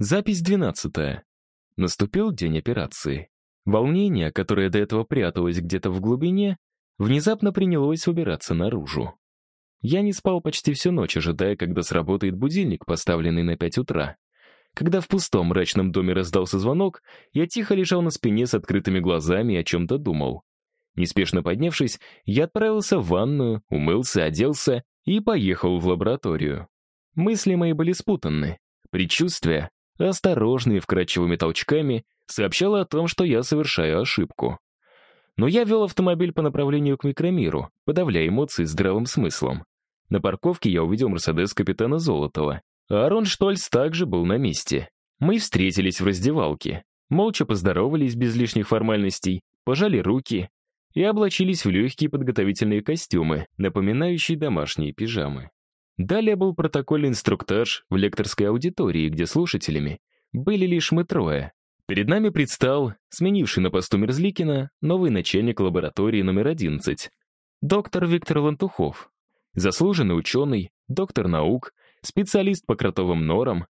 Запись 12. Наступил день операции. Волнение, которое до этого пряталось где-то в глубине, внезапно принялось убираться наружу. Я не спал почти всю ночь, ожидая, когда сработает будильник, поставленный на 5 утра. Когда в пустом мрачном доме раздался звонок, я тихо лежал на спине с открытыми глазами и о чем-то думал. Неспешно поднявшись, я отправился в ванную, умылся, оделся и поехал в лабораторию. Мысли мои были спутанны. Предчувствия, осторожными вкрадчивыми толчками, сообщало о том, что я совершаю ошибку. Но я вел автомобиль по направлению к микромиру, подавляя эмоции здравым смыслом. На парковке я увидел Мерседес капитана Золотова. А Арон Штольц также был на месте. Мы встретились в раздевалке. Молча поздоровались без лишних формальностей, пожали руки и облачились в легкие подготовительные костюмы, напоминающие домашние пижамы. Далее был протокольный инструктаж в лекторской аудитории, где слушателями были лишь мы трое. Перед нами предстал, сменивший на посту Мерзликина, новый начальник лаборатории номер 11, доктор Виктор Лантухов. Заслуженный ученый, доктор наук, специалист по кротовым норам.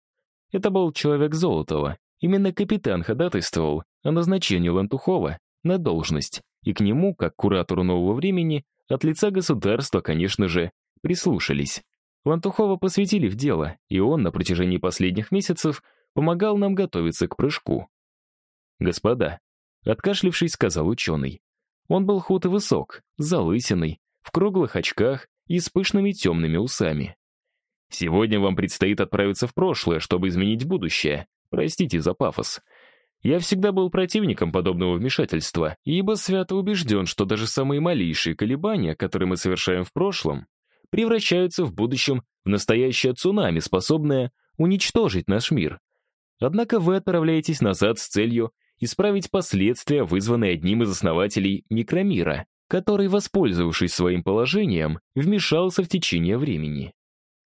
Это был человек Золотого. Именно капитан ходатайствовал о назначении Лантухова на должность, и к нему, как куратору нового времени, от лица государства, конечно же, прислушались. Лантухова посвятили в дело, и он на протяжении последних месяцев помогал нам готовиться к прыжку. «Господа», — откашлившись, сказал ученый. Он был худ и высок, залысиной, в круглых очках и с пышными темными усами. «Сегодня вам предстоит отправиться в прошлое, чтобы изменить будущее. Простите за пафос. Я всегда был противником подобного вмешательства, ибо свято убежден, что даже самые малейшие колебания, которые мы совершаем в прошлом, превращаются в будущем в настоящее цунами, способное уничтожить наш мир. Однако вы отправляетесь назад с целью исправить последствия, вызванные одним из основателей микромира, который, воспользовавшись своим положением, вмешался в течение времени.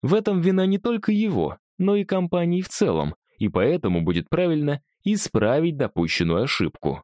В этом вина не только его, но и компании в целом, и поэтому будет правильно исправить допущенную ошибку.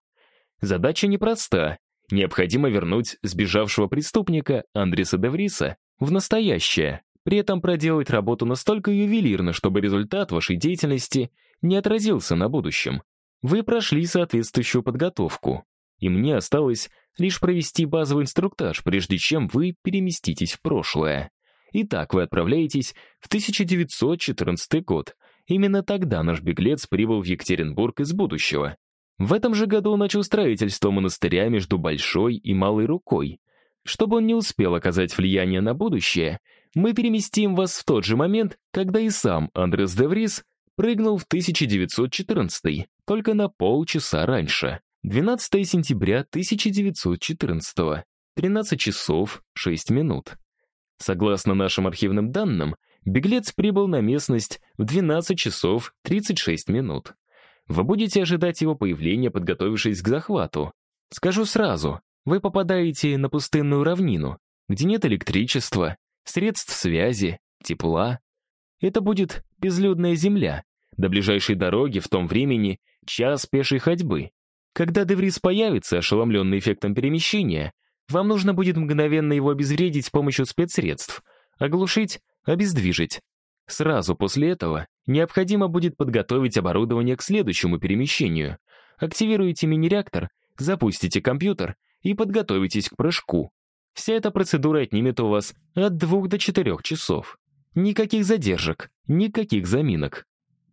Задача непроста. Необходимо вернуть сбежавшего преступника Андреса Девриса в настоящее, при этом проделать работу настолько ювелирно, чтобы результат вашей деятельности не отразился на будущем. Вы прошли соответствующую подготовку, и мне осталось лишь провести базовый инструктаж, прежде чем вы переместитесь в прошлое. Итак, вы отправляетесь в 1914 год. Именно тогда наш беглец прибыл в Екатеринбург из будущего. В этом же году начал строительство монастыря между Большой и Малой Рукой. Чтобы он не успел оказать влияние на будущее, мы переместим вас в тот же момент, когда и сам Андрес де Врис прыгнул в 1914 только на полчаса раньше. 12 сентября 1914 13 часов 6 минут. Согласно нашим архивным данным, беглец прибыл на местность в 12 часов 36 минут. Вы будете ожидать его появления, подготовившись к захвату. Скажу сразу, вы попадаете на пустынную равнину, где нет электричества, средств связи, тепла. Это будет безлюдная земля. До ближайшей дороги в том времени час пешей ходьбы. Когда Деврис появится, ошеломленный эффектом перемещения, вам нужно будет мгновенно его обезвредить с помощью спецсредств, оглушить, обездвижить. Сразу после этого необходимо будет подготовить оборудование к следующему перемещению. Активируете мини-реактор, запустите компьютер и подготовитесь к прыжку. Вся эта процедура отнимет у вас от двух до четырех часов. Никаких задержек, никаких заминок.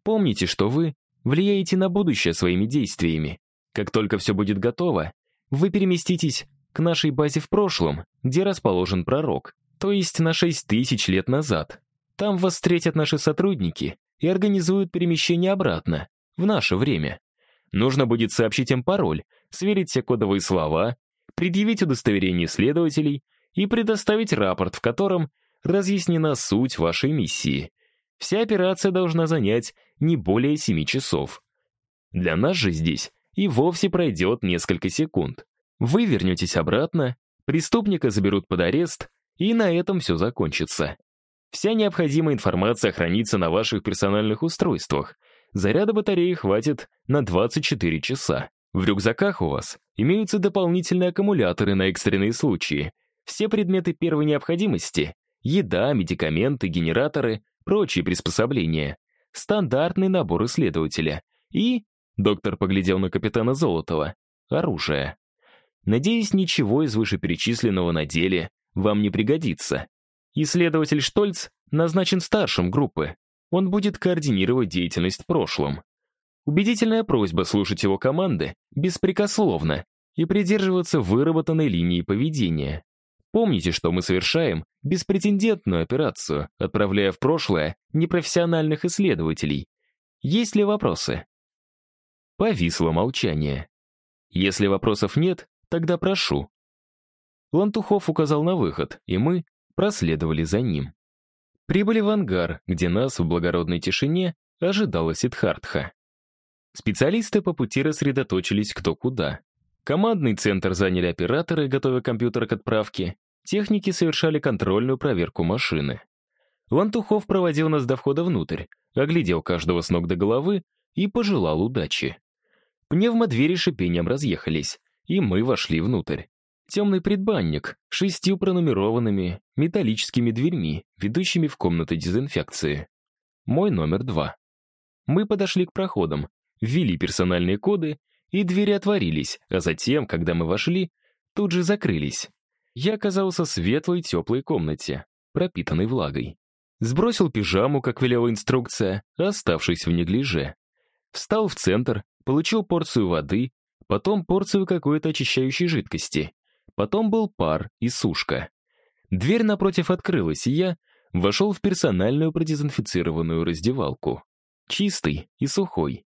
Помните, что вы влияете на будущее своими действиями. Как только все будет готово, вы переместитесь к нашей базе в прошлом, где расположен пророк, то есть на 6 тысяч лет назад. Там вас встретят наши сотрудники и организуют перемещение обратно, в наше время. Нужно будет сообщить им пароль, сверить все кодовые слова, предъявить удостоверение следователей и предоставить рапорт, в котором разъяснена суть вашей миссии. Вся операция должна занять не более 7 часов. Для нас же здесь и вовсе пройдет несколько секунд. Вы вернетесь обратно, преступника заберут под арест, и на этом все закончится. Вся необходимая информация хранится на ваших персональных устройствах. Заряда батареи хватит на 24 часа. В рюкзаках у вас имеются дополнительные аккумуляторы на экстренные случаи. Все предметы первой необходимости — еда, медикаменты, генераторы, прочие приспособления стандартный набор исследователя и, доктор поглядел на капитана Золотова, оружие. Надеюсь, ничего из вышеперечисленного на деле вам не пригодится. Исследователь Штольц назначен старшим группы. Он будет координировать деятельность в прошлом. Убедительная просьба слушать его команды беспрекословно и придерживаться выработанной линии поведения. Помните, что мы совершаем беспретендентную операцию, отправляя в прошлое непрофессиональных исследователей. Есть ли вопросы? Повисло молчание. Если вопросов нет, тогда прошу. Лантухов указал на выход, и мы проследовали за ним. Прибыли в ангар, где нас в благородной тишине ожидала Сидхартха. Специалисты по пути рассредоточились кто куда. Командный центр заняли операторы, готовя компьютер к отправке. Техники совершали контрольную проверку машины. Лантухов проводил нас до входа внутрь, оглядел каждого с ног до головы и пожелал удачи. Пневмодвери шипением разъехались, и мы вошли внутрь. Темный предбанник, шестью пронумерованными металлическими дверьми, ведущими в комнаты дезинфекции. Мой номер два. Мы подошли к проходам, ввели персональные коды и двери отворились, а затем, когда мы вошли, тут же закрылись. Я оказался в светлой теплой комнате, пропитанной влагой. Сбросил пижаму, как велела инструкция, оставшись в неглиже. Встал в центр, получил порцию воды, потом порцию какой-то очищающей жидкости. Потом был пар и сушка. Дверь напротив открылась, и я вошел в персональную продезинфицированную раздевалку. Чистый и сухой.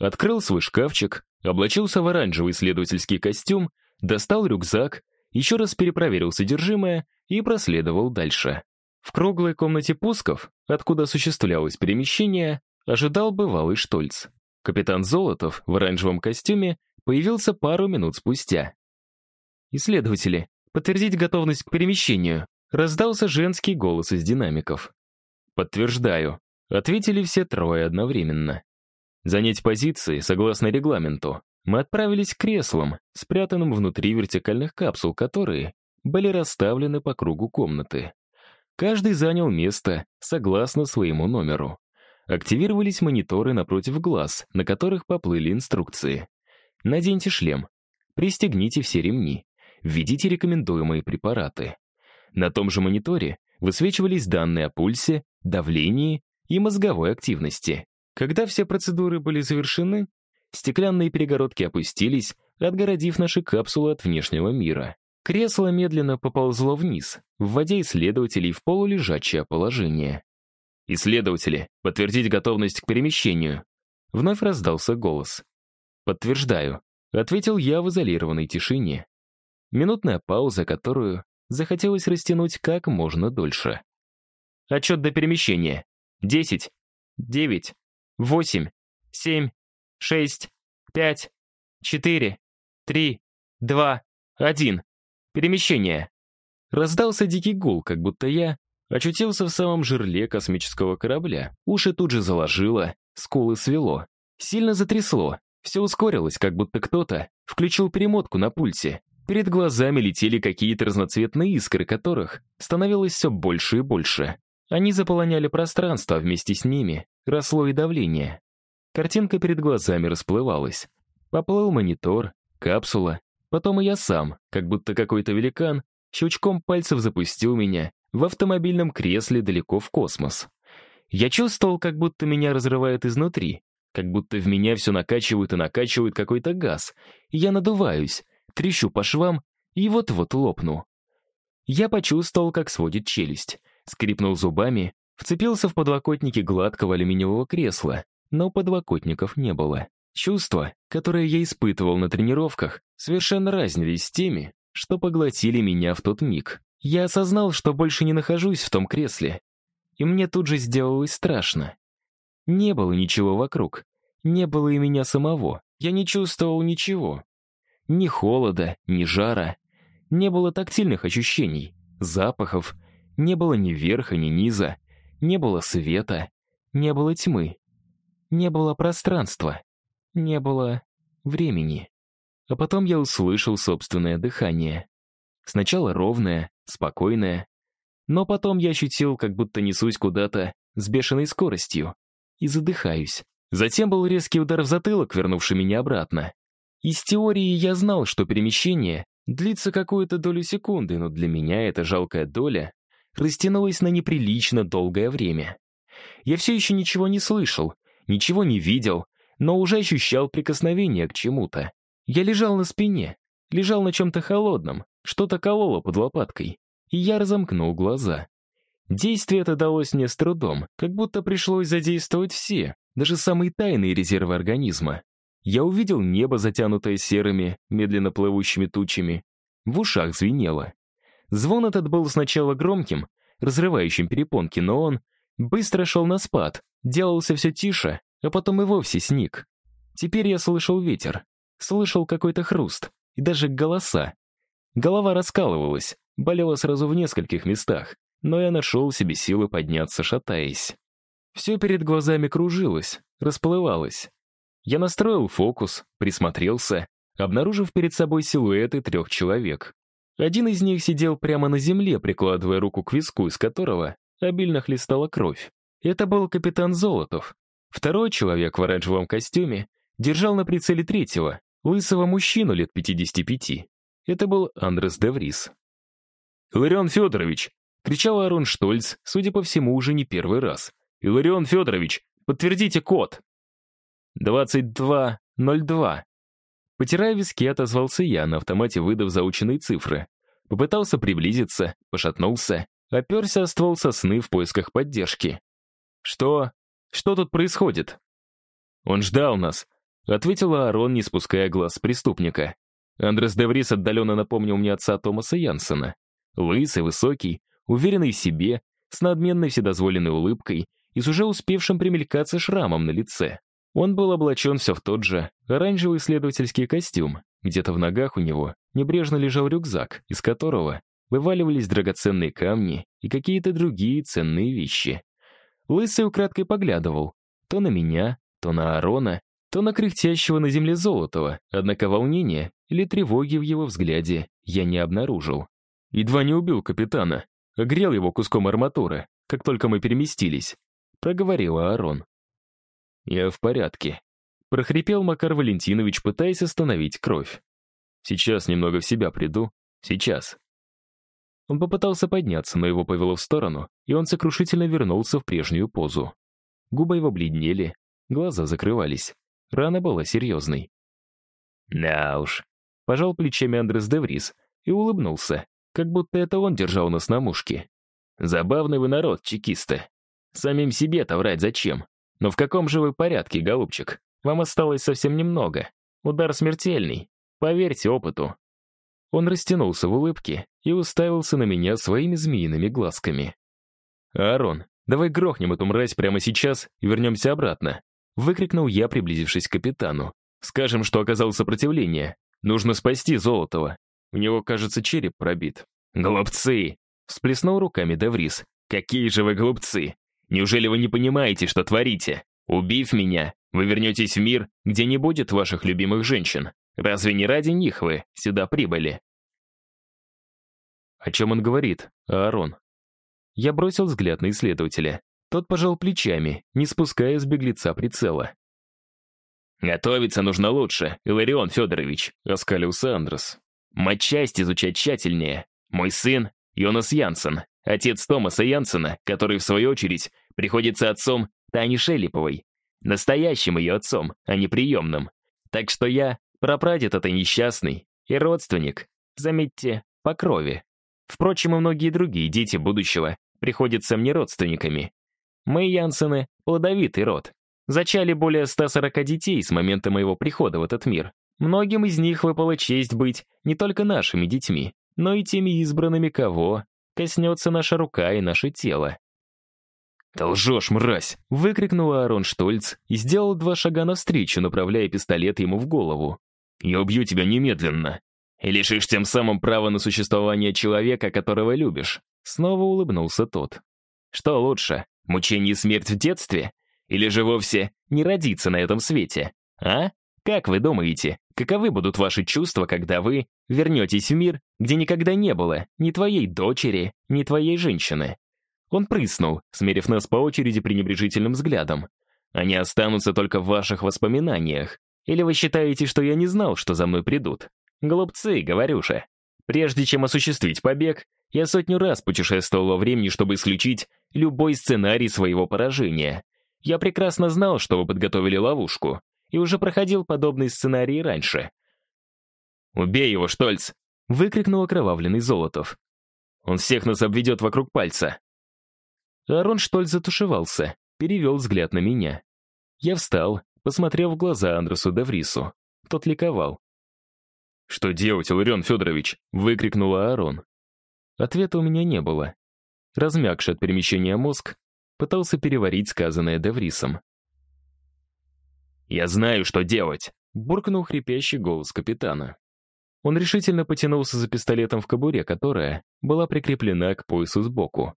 Открыл свой шкафчик, облачился в оранжевый исследовательский костюм, достал рюкзак, еще раз перепроверил содержимое и проследовал дальше. В круглой комнате пусков, откуда осуществлялось перемещение, ожидал бывалый Штольц. Капитан Золотов в оранжевом костюме появился пару минут спустя. «Исследователи, подтвердить готовность к перемещению», раздался женский голос из динамиков. «Подтверждаю», — ответили все трое одновременно. Занять позиции согласно регламенту. Мы отправились к креслам, спрятанным внутри вертикальных капсул, которые были расставлены по кругу комнаты. Каждый занял место согласно своему номеру. Активировались мониторы напротив глаз, на которых поплыли инструкции. Наденьте шлем. Пристегните все ремни. Введите рекомендуемые препараты. На том же мониторе высвечивались данные о пульсе, давлении и мозговой активности. Когда все процедуры были завершены, стеклянные перегородки опустились, отгородив наши капсулы от внешнего мира. Кресло медленно поползло вниз, вводя исследователей в полулежачее положение. «Исследователи, подтвердить готовность к перемещению!» Вновь раздался голос. «Подтверждаю», — ответил я в изолированной тишине. Минутная пауза, которую захотелось растянуть как можно дольше. «Отчет до перемещения. Десять, девять, восемь, семь, шесть, пять, четыре, три, два, один. Перемещение. Раздался дикий гул, как будто я очутился в самом жерле космического корабля. Уши тут же заложило, скулы свело. Сильно затрясло. Все ускорилось, как будто кто-то включил перемотку на пульсе. Перед глазами летели какие-то разноцветные искры, которых становилось все больше и больше. Они заполоняли пространство, вместе с ними росло и давление. Картинка перед глазами расплывалась. Поплыл монитор, капсула, потом и я сам, как будто какой-то великан, щелчком пальцев запустил меня в автомобильном кресле далеко в космос. Я чувствовал, как будто меня разрывает изнутри, как будто в меня все накачивают и накачивают какой-то газ, и я надуваюсь, трещу по швам и вот-вот лопну. Я почувствовал, как сводит челюсть, скрипнул зубами Вцепился в подлокотники гладкого алюминиевого кресла, но подлокотников не было. Чувства, которые я испытывал на тренировках, совершенно разнились с теми, что поглотили меня в тот миг. Я осознал, что больше не нахожусь в том кресле, и мне тут же сделалось страшно. Не было ничего вокруг, не было и меня самого, я не чувствовал ничего. Ни холода, ни жара, не было тактильных ощущений, запахов, не было ни верха, ни низа, не было света, не было тьмы, не было пространства, не было времени. А потом я услышал собственное дыхание. Сначала ровное, спокойное, но потом я ощутил, как будто несусь куда-то с бешеной скоростью. и задыхаюсь. Затем был резкий удар в затылок, вернувший меня обратно. Из теории я знал, что перемещение длится какую-то долю секунды, но для меня эта жалкая доля растянулась на неприлично долгое время. Я все еще ничего не слышал, ничего не видел, но уже ощущал прикосновение к чему-то. Я лежал на спине, лежал на чем-то холодном, что-то кололо под лопаткой, и я разомкнул глаза. Действие это далось мне с трудом, как будто пришлось задействовать все, даже самые тайные резервы организма. Я увидел небо, затянутое серыми, медленно плывущими тучами. В ушах звенело. Звон этот был сначала громким, разрывающим перепонки, но он быстро шел на спад, делался все тише, а потом и вовсе сник. Теперь я слышал ветер, слышал какой-то хруст и даже голоса. Голова раскалывалась, болела сразу в нескольких местах, но я нашел себе силы подняться, шатаясь. Все перед глазами кружилось, расплывалось. Я настроил фокус, присмотрелся, обнаружив перед собой силуэты трех человек. Один из них сидел прямо на земле, прикладывая руку к виску, из которого обильно хлестала кровь. Это был капитан Золотов. Второй человек в оранжевом костюме держал на прицеле третьего, лысого мужчину лет 55. Это был Андрес Деврис. «Иларион Федорович!» — кричал Арон Штольц, судя по всему, уже не первый раз. «Иларион Федорович, подтвердите код!» «2202». Потирая виски, отозвался я, на автомате выдав заученные цифры. Попытался приблизиться, пошатнулся, оперся о ствол сосны в поисках поддержки. «Что? Что тут происходит?» «Он ждал нас», — ответил Аарон, не спуская глаз преступника. Андрес Деврис отдаленно напомнил мне отца Томаса Янсена. Лысый, высокий, уверенный в себе, с надменной вседозволенной улыбкой и с уже успевшим примелькаться шрамом на лице. Он был облачен все в тот же оранжевый исследовательский костюм. Где-то в ногах у него небрежно лежал рюкзак, из которого вываливались драгоценные камни и какие-то другие ценные вещи. Лысый украдкой поглядывал то на меня, то на Арона, то на кряхтящего на земле Золотого, однако волнения или тревоги в его взгляде я не обнаружил. Едва не убил капитана, огрел его куском арматуры, как только мы переместились, проговорил Аарон. «Я в порядке», — прохрипел Макар Валентинович, пытаясь остановить кровь. «Сейчас немного в себя приду. Сейчас». Он попытался подняться, но его повело в сторону, и он сокрушительно вернулся в прежнюю позу. Губы его бледнели, глаза закрывались. Рана была серьезной. «Да уж», — пожал плечами Андрес Деврис и улыбнулся, как будто это он держал нас на мушке. «Забавный вы народ, чекисты. Самим себе-то врать зачем? Но в каком же вы порядке, голубчик? Вам осталось совсем немного. Удар смертельный. Поверьте опыту». Он растянулся в улыбке и уставился на меня своими змеиными глазками. «Аарон, давай грохнем эту мразь прямо сейчас и вернемся обратно», выкрикнул я, приблизившись к капитану. «Скажем, что оказал сопротивление. Нужно спасти Золотого. У него, кажется, череп пробит». «Глупцы!» — всплеснул руками Деврис. «Какие же вы глупцы! Неужели вы не понимаете, что творите? Убив меня, вы вернетесь в мир, где не будет ваших любимых женщин. Разве не ради них вы сюда прибыли?» О чем он говорит, Аарон? Я бросил взгляд на исследователя. Тот пожал плечами, не спуская с беглеца прицела. «Готовиться нужно лучше, Иларион Федорович», — оскалился Андрес. «Матчасть изучать тщательнее. Мой сын — Йонас Янсен, отец Томаса Янсена, который, в свою очередь, приходится отцом Тани Шелиповой. Настоящим ее отцом, а не приемным. Так что я прапрадед этой несчастный и родственник, заметьте, по крови. Впрочем, и многие другие дети будущего приходятся мне родственниками. Мы, Янсены, плодовитый род. Зачали более 140 детей с момента моего прихода в этот мир. Многим из них выпала честь быть не только нашими детьми, но и теми избранными, кого коснется наша рука и наше тело. «Ты лжешь, мразь!» — выкрикнул Аарон Штольц и сделал два шага навстречу, направляя пистолет ему в голову. «Я убью тебя немедленно!» «И лишишь тем самым права на существование человека, которого любишь!» Снова улыбнулся тот. «Что лучше, мучение и смерть в детстве? Или же вовсе не родиться на этом свете? А? Как вы думаете, каковы будут ваши чувства, когда вы вернетесь в мир, где никогда не было ни твоей дочери, ни твоей женщины?» Он прыснул, смерив нас по очереди пренебрежительным взглядом. Они останутся только в ваших воспоминаниях. Или вы считаете, что я не знал, что за мной придут? Глупцы, говорю же. Прежде чем осуществить побег, я сотню раз путешествовал во времени, чтобы исключить любой сценарий своего поражения. Я прекрасно знал, что вы подготовили ловушку, и уже проходил подобные сценарии раньше. «Убей его, Штольц!» — выкрикнул окровавленный Золотов. «Он всех нас обведет вокруг пальца!» Арон Штольц затушевался, перевел взгляд на меня. Я встал, посмотрел в глаза Андресу Деврису. Тот ликовал. «Что делать, Иларион Федорович?» — выкрикнул Аарон. Ответа у меня не было. Размягший от перемещения мозг пытался переварить сказанное Деврисом. «Я знаю, что делать!» — буркнул хрипящий голос капитана. Он решительно потянулся за пистолетом в кобуре, которая была прикреплена к поясу сбоку.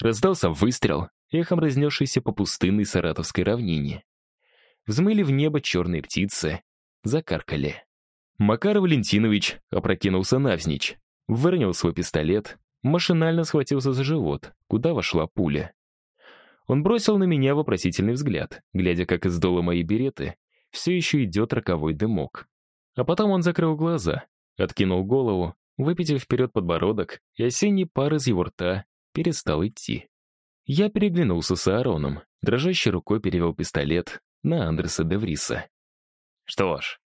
Раздался выстрел, эхом разнесшийся по пустынной саратовской равнине. Взмыли в небо черные птицы, закаркали. Макар Валентинович опрокинулся навзничь, выронил свой пистолет, машинально схватился за живот, куда вошла пуля. Он бросил на меня вопросительный взгляд, глядя, как из дола моей береты все еще идет роковой дымок. А потом он закрыл глаза, откинул голову, выпитив вперед подбородок, и осенний пар из его рта перестал идти. Я переглянулся с Аароном, дрожащей рукой перевел пистолет на Андреса Девриса. Что ж,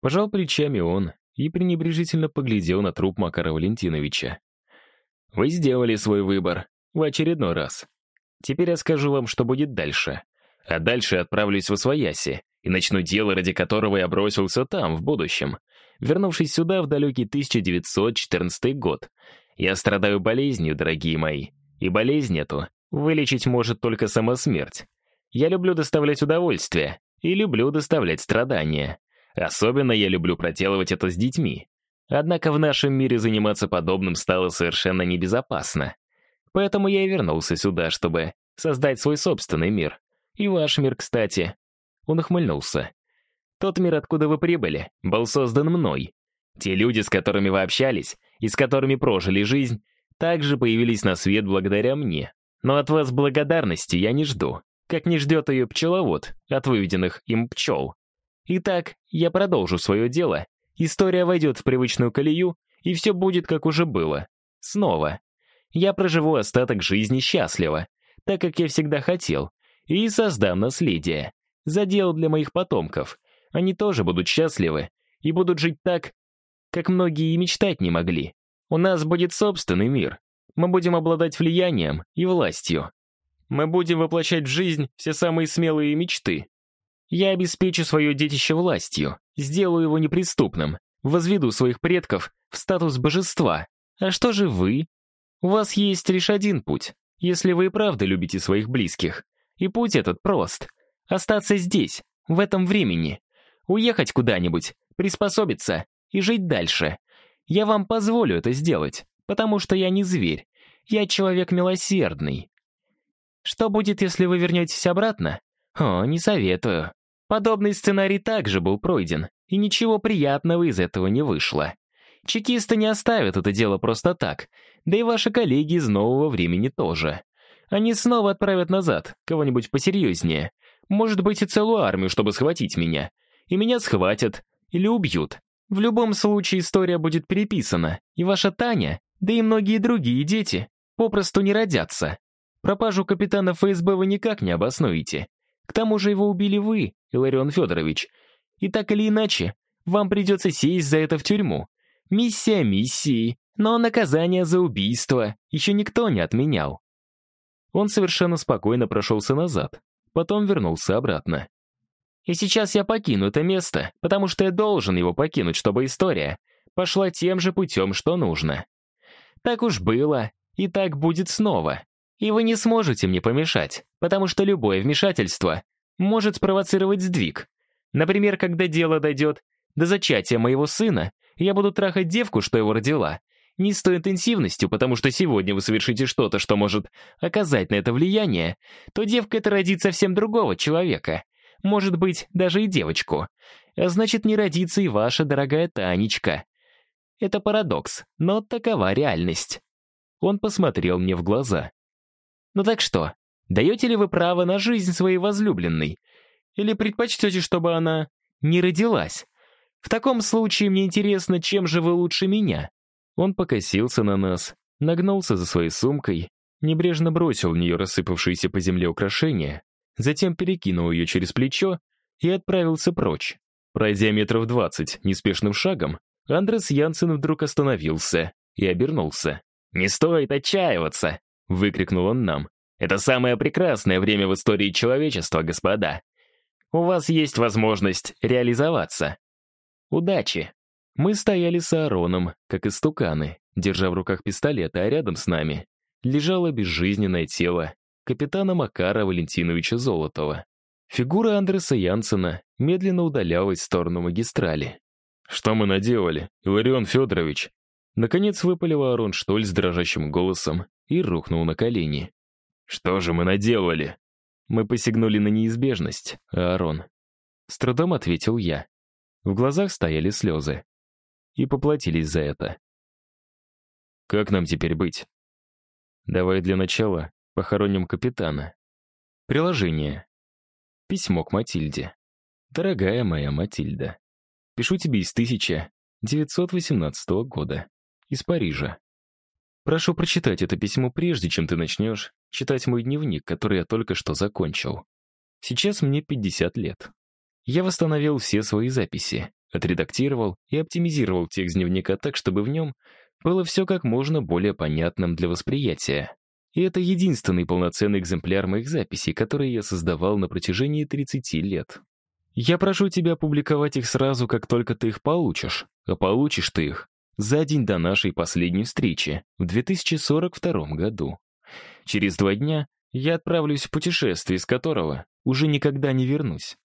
пожал плечами он и пренебрежительно поглядел на труп Макара Валентиновича. Вы сделали свой выбор в очередной раз. Теперь я скажу вам, что будет дальше. А дальше отправлюсь в Освояси и начну дело, ради которого я бросился там, в будущем. Вернувшись сюда в далекий 1914 год. Я страдаю болезнью, дорогие мои. И болезнь эту вылечить может только сама смерть. Я люблю доставлять удовольствие и люблю доставлять страдания. Особенно я люблю проделывать это с детьми. Однако в нашем мире заниматься подобным стало совершенно небезопасно. Поэтому я и вернулся сюда, чтобы создать свой собственный мир. И ваш мир, кстати. Он ухмыльнулся. Тот мир, откуда вы прибыли, был создан мной. Те люди, с которыми вы общались и с которыми прожили жизнь, также появились на свет благодаря мне. Но от вас благодарности я не жду, как не ждет ее пчеловод от выведенных им пчел. Итак, я продолжу свое дело, история войдет в привычную колею, и все будет, как уже было. Снова я проживу остаток жизни счастливо, так как я всегда хотел, и создам наследие. Задел для моих потомков. Они тоже будут счастливы и будут жить так, как многие и мечтать не могли. У нас будет собственный мир. Мы будем обладать влиянием и властью. Мы будем воплощать в жизнь все самые смелые мечты. Я обеспечу свое детище властью, сделаю его неприступным, возведу своих предков в статус божества. А что же вы? У вас есть лишь один путь, если вы и правда любите своих близких. И путь этот прост. Остаться здесь, в этом времени. Уехать куда-нибудь, приспособиться и жить дальше. Я вам позволю это сделать, потому что я не зверь. Я человек милосердный. Что будет, если вы вернетесь обратно? О, не советую. Подобный сценарий также был пройден, и ничего приятного из этого не вышло. Чекисты не оставят это дело просто так, да и ваши коллеги из нового времени тоже. Они снова отправят назад кого-нибудь посерьезнее. Может быть, и целую армию, чтобы схватить меня. И меня схватят или убьют. В любом случае история будет переписана, и ваша Таня, да и многие другие дети, попросту не родятся. Пропажу капитана ФСБ вы никак не обоснуете. К тому же его убили вы, Иларион Федорович. И так или иначе, вам придется сесть за это в тюрьму. Миссия миссии, но наказание за убийство еще никто не отменял. Он совершенно спокойно прошелся назад, потом вернулся обратно. И сейчас я покину это место, потому что я должен его покинуть, чтобы история пошла тем же путем, что нужно. Так уж было, и так будет снова. И вы не сможете мне помешать, потому что любое вмешательство может спровоцировать сдвиг. Например, когда дело дойдет до зачатия моего сына, я буду трахать девку, что его родила, не с той интенсивностью, потому что сегодня вы совершите что-то, что может оказать на это влияние, то девка это родит совсем другого человека. Может быть, даже и девочку. А значит, не родится и ваша дорогая Танечка. Это парадокс, но такова реальность. Он посмотрел мне в глаза. Ну так что, Даете ли вы право на жизнь своей возлюбленной? Или предпочтете, чтобы она не родилась? В таком случае мне интересно, чем же вы лучше меня?» Он покосился на нас, нагнулся за своей сумкой, небрежно бросил в нее рассыпавшиеся по земле украшения, затем перекинул ее через плечо и отправился прочь. Пройдя метров двадцать неспешным шагом, Андрес Янсен вдруг остановился и обернулся. «Не стоит отчаиваться!» — выкрикнул он нам. «Это самое прекрасное время в истории человечества, господа. У вас есть возможность реализоваться. Удачи!» Мы стояли с Аароном, как истуканы, держа в руках пистолеты, а рядом с нами лежало безжизненное тело капитана Макара Валентиновича Золотова. Фигура Андреса Янсена медленно удалялась в сторону магистрали. «Что мы наделали, Иларион Федорович?» Наконец выпалил Арон Штоль с дрожащим голосом и рухнул на колени. «Что же мы наделали?» «Мы посягнули на неизбежность, Аарон». С трудом ответил я. В глазах стояли слезы. И поплатились за это. «Как нам теперь быть?» «Давай для начала похороним капитана». Приложение. Письмо к Матильде. Дорогая моя Матильда, пишу тебе из 1918 года. Из Парижа. Прошу прочитать это письмо прежде, чем ты начнешь читать мой дневник, который я только что закончил. Сейчас мне 50 лет. Я восстановил все свои записи, отредактировал и оптимизировал текст дневника так, чтобы в нем было все как можно более понятным для восприятия. И это единственный полноценный экземпляр моих записей, которые я создавал на протяжении 30 лет. Я прошу тебя опубликовать их сразу, как только ты их получишь. А получишь ты их за день до нашей последней встречи, в 2042 году. Через два дня я отправлюсь в путешествие, из которого уже никогда не вернусь.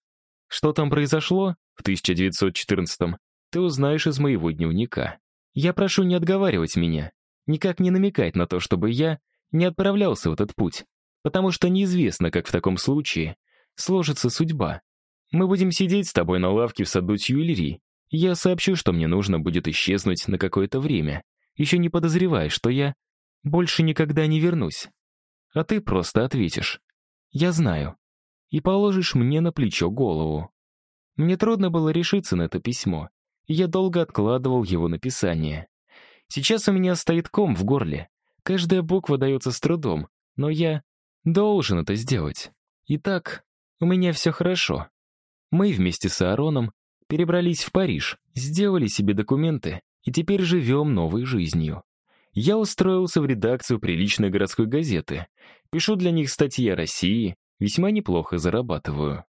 Что там произошло в 1914 ты узнаешь из моего дневника. Я прошу не отговаривать меня, никак не намекать на то, чтобы я не отправлялся в этот путь, потому что неизвестно, как в таком случае сложится судьба. Мы будем сидеть с тобой на лавке в саду Тюильри. Я сообщу, что мне нужно будет исчезнуть на какое-то время, еще не подозревая, что я больше никогда не вернусь. А ты просто ответишь. Я знаю. И положишь мне на плечо голову. Мне трудно было решиться на это письмо, я долго откладывал его написание. Сейчас у меня стоит ком в горле, Каждая буква дается с трудом, но я должен это сделать. Итак, у меня все хорошо. Мы вместе с Аароном перебрались в Париж, сделали себе документы и теперь живем новой жизнью. Я устроился в редакцию приличной городской газеты. Пишу для них статьи о России, весьма неплохо зарабатываю.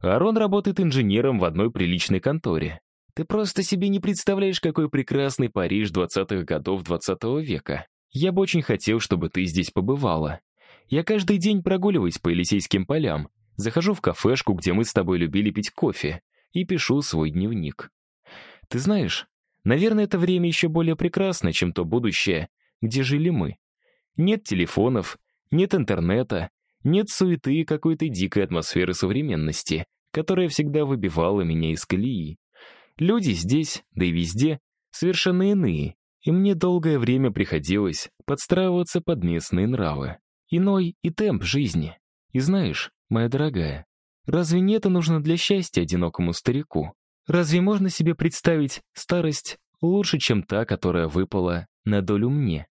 Аарон работает инженером в одной приличной конторе. Ты просто себе не представляешь, какой прекрасный Париж 20-х годов 20 -го века. Я бы очень хотел, чтобы ты здесь побывала. Я каждый день прогуливаюсь по Елисейским полям, захожу в кафешку, где мы с тобой любили пить кофе, и пишу свой дневник. Ты знаешь, наверное, это время еще более прекрасно, чем то будущее, где жили мы. Нет телефонов, нет интернета, нет суеты и какой-то дикой атмосферы современности, которая всегда выбивала меня из колеи. Люди здесь, да и везде, совершенно иные, и мне долгое время приходилось подстраиваться под местные нравы. Иной и темп жизни. И знаешь, моя дорогая, разве не это нужно для счастья одинокому старику? Разве можно себе представить старость лучше, чем та, которая выпала на долю мне?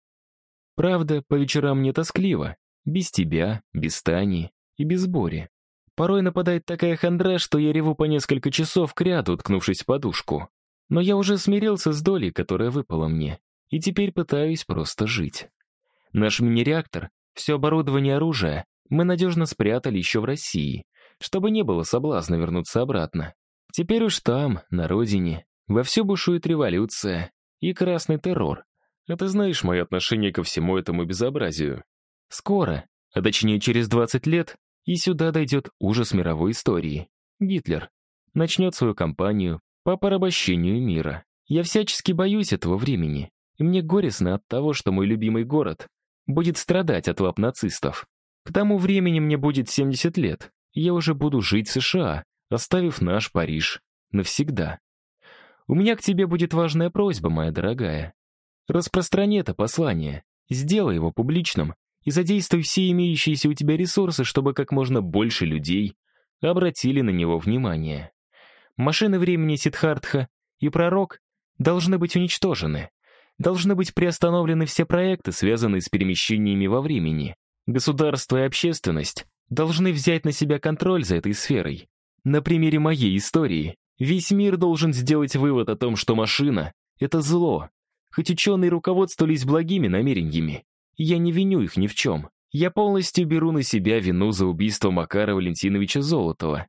Правда, по вечерам мне тоскливо. Без тебя, без Тани и без Бори. Порой нападает такая хандра, что я реву по несколько часов кряду, уткнувшись в подушку. Но я уже смирился с долей, которая выпала мне, и теперь пытаюсь просто жить. Наш мини-реактор, все оборудование оружия мы надежно спрятали еще в России, чтобы не было соблазна вернуться обратно. Теперь уж там, на родине, вовсю бушует революция и красный террор. А ты знаешь мое отношение ко всему этому безобразию. Скоро, а точнее через 20 лет, и сюда дойдет ужас мировой истории. Гитлер начнет свою кампанию по порабощению мира. Я всячески боюсь этого времени, и мне горестно от того, что мой любимый город будет страдать от лап нацистов. К тому времени мне будет 70 лет, и я уже буду жить в США, оставив наш Париж навсегда. У меня к тебе будет важная просьба, моя дорогая. Распространи это послание, сделай его публичным и задействуй все имеющиеся у тебя ресурсы, чтобы как можно больше людей обратили на него внимание. Машины времени Сидхартха и Пророк должны быть уничтожены. Должны быть приостановлены все проекты, связанные с перемещениями во времени. Государство и общественность должны взять на себя контроль за этой сферой. На примере моей истории весь мир должен сделать вывод о том, что машина — это зло. Хоть ученые руководствовались благими намерениями, я не виню их ни в чем. Я полностью беру на себя вину за убийство Макара Валентиновича Золотова.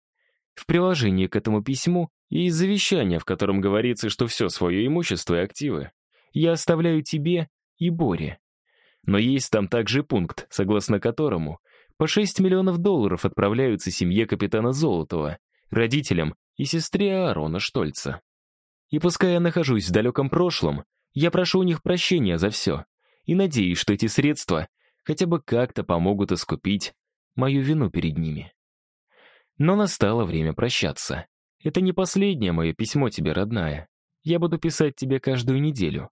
В приложении к этому письму есть завещание, в котором говорится, что все свое имущество и активы я оставляю тебе и Боре. Но есть там также пункт, согласно которому по 6 миллионов долларов отправляются семье капитана Золотова, родителям и сестре Аарона Штольца. И пускай я нахожусь в далеком прошлом, я прошу у них прощения за все и надеюсь, что эти средства хотя бы как-то помогут искупить мою вину перед ними. Но настало время прощаться. Это не последнее мое письмо тебе, родная. Я буду писать тебе каждую неделю.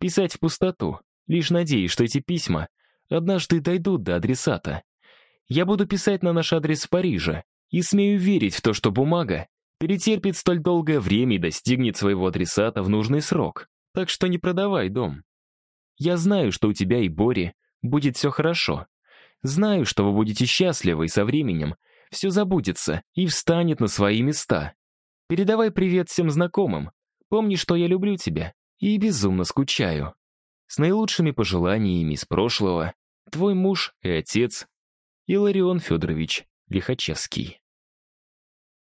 Писать в пустоту, лишь надеясь, что эти письма однажды дойдут до адресата. Я буду писать на наш адрес в Париже и смею верить в то, что бумага перетерпит столь долгое время и достигнет своего адресата в нужный срок. Так что не продавай дом. Я знаю, что у тебя и Бори будет все хорошо. Знаю, что вы будете счастливы, и со временем все забудется и встанет на свои места. Передавай привет всем знакомым. Помни, что я люблю тебя и безумно скучаю. С наилучшими пожеланиями из прошлого, твой муж и отец Иларион Федорович Лихачевский.